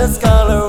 the scholar